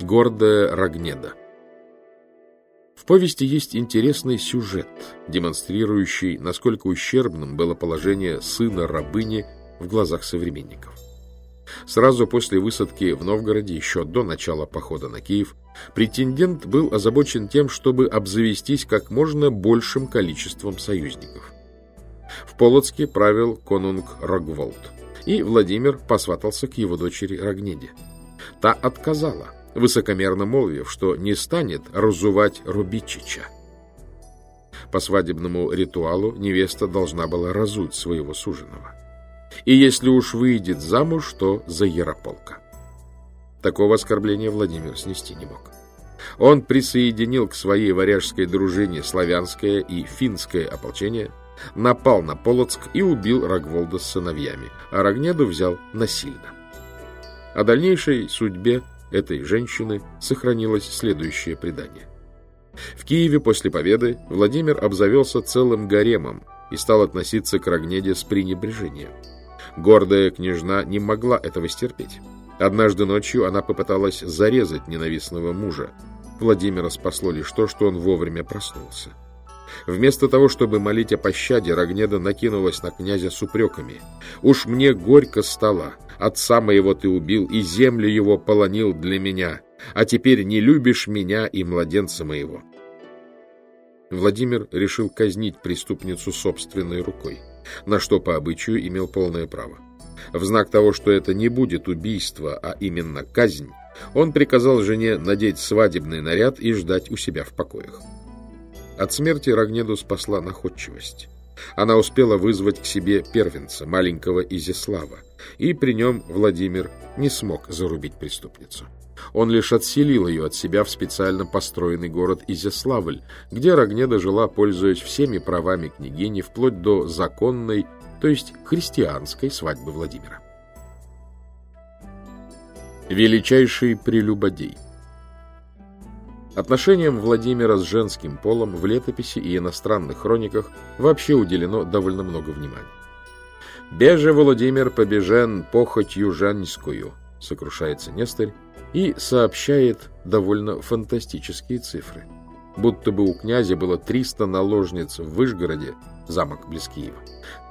Гордая Рогнеда В повести есть интересный сюжет, демонстрирующий, насколько ущербным было положение сына рабыни в глазах современников. Сразу после высадки в Новгороде, еще до начала похода на Киев, претендент был озабочен тем, чтобы обзавестись как можно большим количеством союзников. В Полоцке правил конунг Рогволд, и Владимир посватался к его дочери Рогнеде. Та отказала, высокомерно молвив, что не станет разувать Рубичича. По свадебному ритуалу невеста должна была разуть своего суженого. И если уж выйдет замуж, то за Ярополка. Такого оскорбления Владимир снести не мог. Он присоединил к своей варяжской дружине славянское и финское ополчение, напал на Полоцк и убил Рогволда с сыновьями, а Рогнеду взял насильно. О дальнейшей судьбе этой женщины сохранилось следующее предание. В Киеве после победы Владимир обзавелся целым гаремом и стал относиться к Рогнеде с пренебрежением. Гордая княжна не могла этого стерпеть. Однажды ночью она попыталась зарезать ненавистного мужа. Владимира спасло лишь то, что он вовремя проснулся. Вместо того, чтобы молить о пощаде, Рогнеда накинулась на князя с упреками. «Уж мне горько стало. Отца моего ты убил, и землю его полонил для меня. А теперь не любишь меня и младенца моего». Владимир решил казнить преступницу собственной рукой, на что по обычаю имел полное право. В знак того, что это не будет убийство, а именно казнь, он приказал жене надеть свадебный наряд и ждать у себя в покоях. От смерти Рогнеду спасла находчивость. Она успела вызвать к себе первенца, маленького Изяслава, и при нем Владимир не смог зарубить преступницу. Он лишь отселил ее от себя в специально построенный город Изяславль, где Рогнеда жила, пользуясь всеми правами княгини, вплоть до законной, то есть христианской свадьбы Владимира. Величайший прелюбодей Отношениям Владимира с женским полом в летописи и иностранных хрониках вообще уделено довольно много внимания. «Беже Владимир побежен похотью женскую», — сокрушается Нестор и сообщает довольно фантастические цифры. Будто бы у князя было 300 наложниц в Вышгороде, замок близ Киева,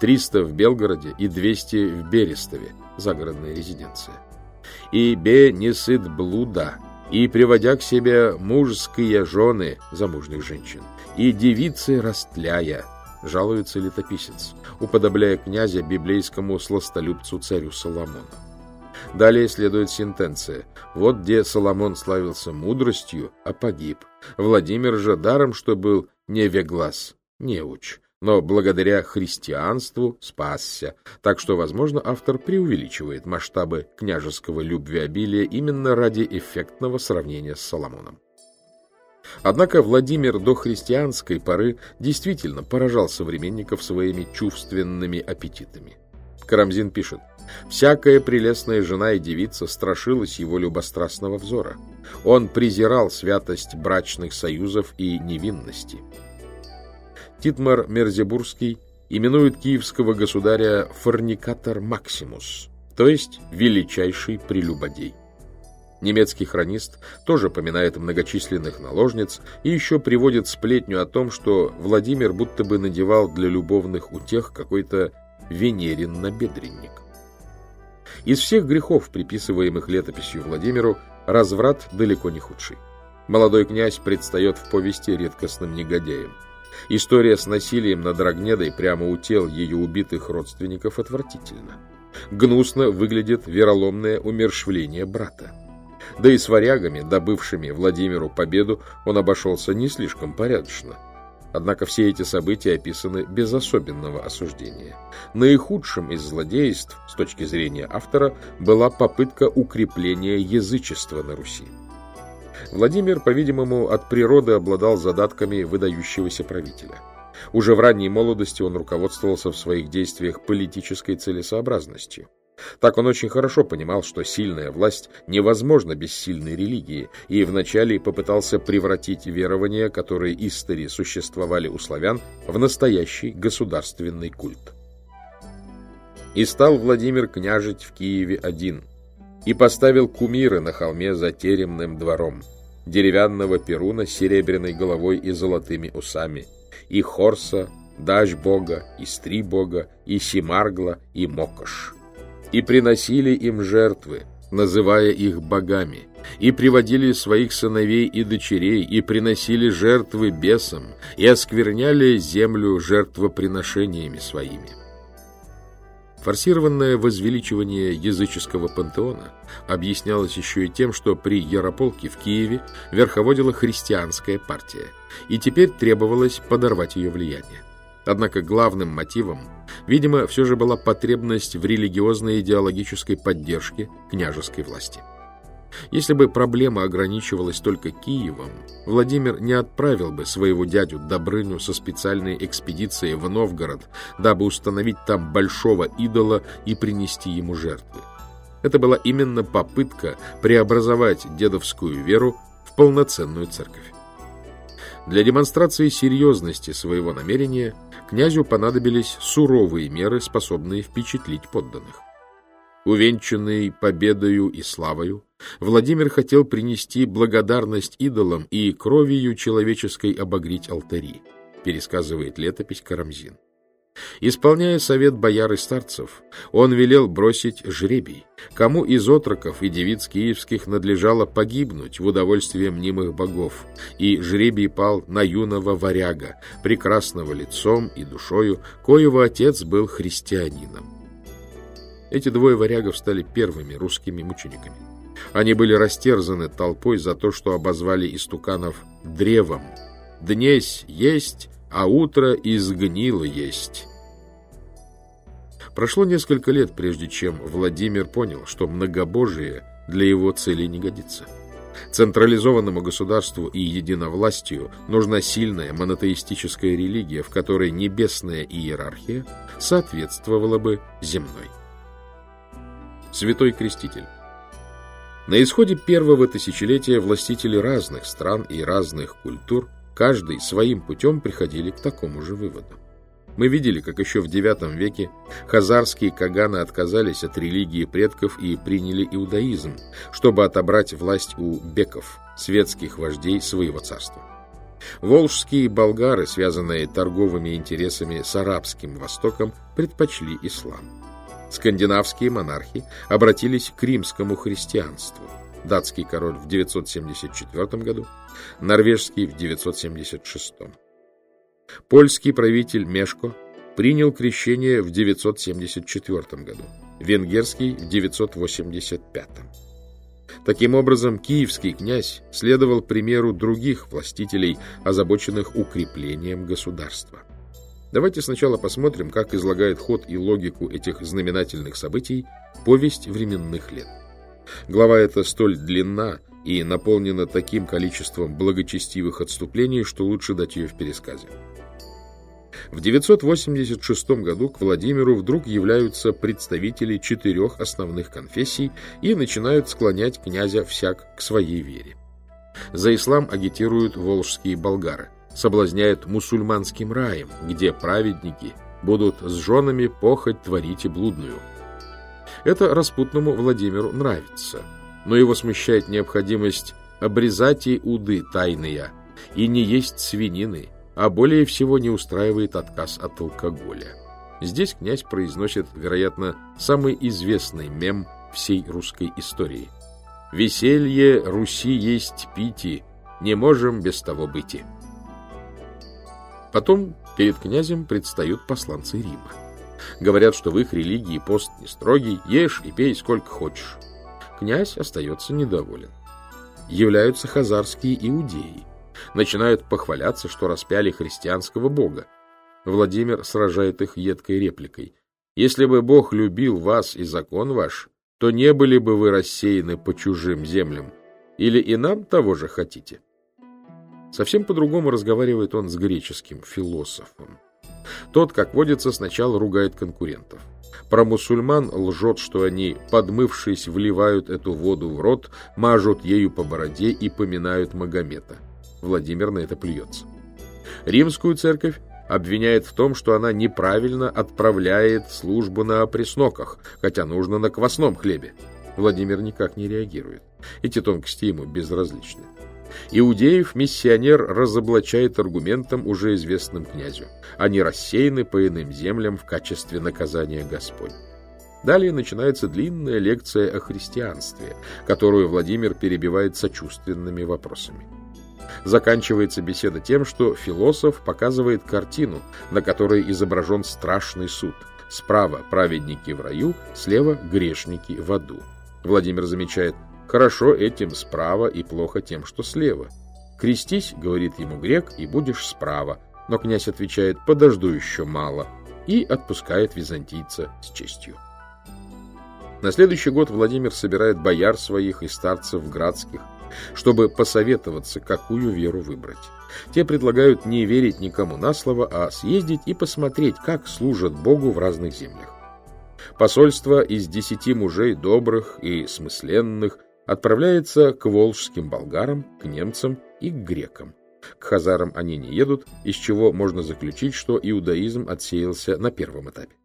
300 в Белгороде и 200 в Берестове, загородная резиденция. «И бе не сыт блуда», и приводя к себе мужские жены замужних женщин, и девицы растляя, жалуется летописец, уподобляя князя библейскому сластолюбцу царю Соломону. Далее следует сентенция. Вот где Соломон славился мудростью, а погиб. Владимир же даром, что был невеглас, неуч но благодаря христианству спасся, так что, возможно, автор преувеличивает масштабы княжеского любвеобилия именно ради эффектного сравнения с Соломоном. Однако Владимир до христианской поры действительно поражал современников своими чувственными аппетитами. Карамзин пишет, «Всякая прелестная жена и девица страшилась его любострастного взора. Он презирал святость брачных союзов и невинности». Титмар Мерзебурский именует киевского государя форникатор Максимус, то есть величайший прелюбодей. Немецкий хронист тоже поминает многочисленных наложниц и еще приводит сплетню о том, что Владимир будто бы надевал для любовных утех какой-то венерин набедренник. Из всех грехов, приписываемых летописью Владимиру, разврат далеко не худший. Молодой князь предстает в повести редкостным негодяем. История с насилием над Рогнедой прямо у тел ее убитых родственников отвратительна. Гнусно выглядит вероломное умершвление брата. Да и с варягами, добывшими Владимиру победу, он обошелся не слишком порядочно. Однако все эти события описаны без особенного осуждения. Наихудшим из злодейств, с точки зрения автора, была попытка укрепления язычества на Руси. Владимир, по-видимому, от природы обладал задатками выдающегося правителя. Уже в ранней молодости он руководствовался в своих действиях политической целесообразностью. Так он очень хорошо понимал, что сильная власть невозможна без сильной религии, и вначале попытался превратить верования, которые истори существовали у славян, в настоящий государственный культ. И стал Владимир княжить в Киеве один – и поставил кумиры на холме за теремным двором, деревянного перуна с серебряной головой и золотыми усами, и хорса, дачь бога, и стри бога, и симаргла, и мокош. И приносили им жертвы, называя их богами, и приводили своих сыновей и дочерей, и приносили жертвы бесам, и оскверняли землю жертвоприношениями своими. Форсированное возвеличивание языческого пантеона объяснялось еще и тем, что при Ярополке в Киеве верховодила христианская партия, и теперь требовалось подорвать ее влияние. Однако главным мотивом, видимо, все же была потребность в религиозной идеологической поддержке княжеской власти. Если бы проблема ограничивалась только Киевом, Владимир не отправил бы своего дядю Добрыню со специальной экспедицией в Новгород, дабы установить там большого идола и принести ему жертвы. Это была именно попытка преобразовать дедовскую веру в полноценную церковь. Для демонстрации серьезности своего намерения князю понадобились суровые меры, способные впечатлить подданных. Увенчанный победою и славою, Владимир хотел принести благодарность идолам и кровью человеческой обогреть алтари, пересказывает летопись Карамзин. Исполняя совет бояр и старцев, он велел бросить жребий, кому из отроков и девиц киевских надлежало погибнуть в удовольствие мнимых богов, и жребий пал на юного варяга, прекрасного лицом и душою, коего отец был христианином. Эти двое варягов стали первыми русскими мучениками. Они были растерзаны толпой за то, что обозвали истуканов древом. «Днесь есть, а утро изгнило есть». Прошло несколько лет, прежде чем Владимир понял, что многобожие для его целей не годится. Централизованному государству и единовластию нужна сильная монотеистическая религия, в которой небесная иерархия соответствовала бы земной. Святой Креститель на исходе первого тысячелетия властители разных стран и разных культур каждый своим путем приходили к такому же выводу. Мы видели, как еще в IX веке хазарские каганы отказались от религии предков и приняли иудаизм, чтобы отобрать власть у беков, светских вождей своего царства. Волжские болгары, связанные торговыми интересами с арабским Востоком, предпочли ислам скандинавские монархи обратились к римскому христианству. Датский король в 974 году, норвежский в 976. Польский правитель Мешко принял крещение в 974 году, венгерский в 985. Таким образом, киевский князь следовал примеру других властителей, озабоченных укреплением государства. Давайте сначала посмотрим, как излагает ход и логику этих знаменательных событий повесть временных лет. Глава эта столь длинна и наполнена таким количеством благочестивых отступлений, что лучше дать ее в пересказе. В 986 году к Владимиру вдруг являются представители четырех основных конфессий и начинают склонять князя всяк к своей вере. За ислам агитируют волжские болгары – соблазняет мусульманским раем, где праведники будут с женами похоть творить и блудную. Это распутному Владимиру нравится, но его смущает необходимость обрезать и уды тайные и не есть свинины, а более всего не устраивает отказ от алкоголя. Здесь князь произносит, вероятно, самый известный мем всей русской истории. «Веселье Руси есть пити, не можем без того быть». Потом перед князем предстают посланцы Рима. Говорят, что в их религии пост не строгий, ешь и пей сколько хочешь. Князь остается недоволен. Являются хазарские иудеи. Начинают похваляться, что распяли христианского бога. Владимир сражает их едкой репликой. «Если бы Бог любил вас и закон ваш, то не были бы вы рассеяны по чужим землям. Или и нам того же хотите?» Совсем по-другому разговаривает он с греческим философом. Тот, как водится, сначала ругает конкурентов. Про мусульман лжет, что они, подмывшись, вливают эту воду в рот, мажут ею по бороде и поминают Магомета. Владимир на это плюется. Римскую церковь обвиняет в том, что она неправильно отправляет службу на пресноках, хотя нужно на квасном хлебе. Владимир никак не реагирует. Эти тонкости ему безразличны. Иудеев миссионер разоблачает аргументом уже известным князю. Они рассеяны по иным землям в качестве наказания Господь. Далее начинается длинная лекция о христианстве, которую Владимир перебивает сочувственными вопросами. Заканчивается беседа тем, что философ показывает картину, на которой изображен страшный суд. Справа праведники в раю, слева грешники в аду. Владимир замечает, хорошо этим справа и плохо тем, что слева. Крестись, говорит ему грек, и будешь справа. Но князь отвечает, подожду еще мало, и отпускает византийца с честью. На следующий год Владимир собирает бояр своих и старцев градских, чтобы посоветоваться, какую веру выбрать. Те предлагают не верить никому на слово, а съездить и посмотреть, как служат Богу в разных землях. Посольство из десяти мужей добрых и смысленных отправляется к волжским болгарам, к немцам и к грекам. К хазарам они не едут, из чего можно заключить, что иудаизм отсеялся на первом этапе.